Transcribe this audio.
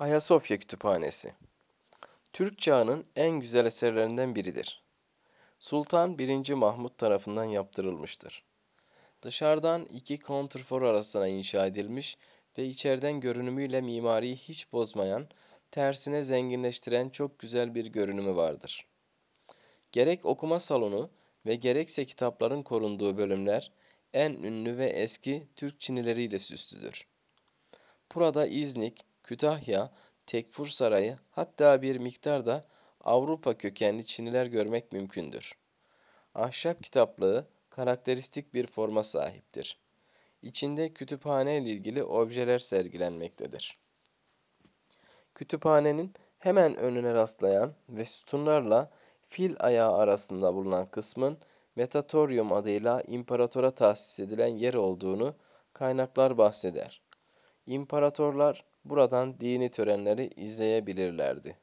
Ayasofya Kütüphanesi Türk çağının en güzel eserlerinden biridir. Sultan 1. Mahmut tarafından yaptırılmıştır. Dışarıdan iki kontrfor arasına inşa edilmiş ve içeriden görünümüyle mimariyi hiç bozmayan, tersine zenginleştiren çok güzel bir görünümü vardır. Gerek okuma salonu ve gerekse kitapların korunduğu bölümler en ünlü ve eski Türk çinileriyle süslüdür. Burada İznik, Kütahya, Tekfur Sarayı hatta bir miktar da Avrupa kökenli Çiniler görmek mümkündür. Ahşap kitaplığı karakteristik bir forma sahiptir. İçinde kütüphane ile ilgili objeler sergilenmektedir. Kütüphanenin hemen önüne rastlayan ve sütunlarla fil ayağı arasında bulunan kısmın Metatorium adıyla imparatora tahsis edilen yer olduğunu kaynaklar bahseder. İmparatorlar buradan dini törenleri izleyebilirlerdi.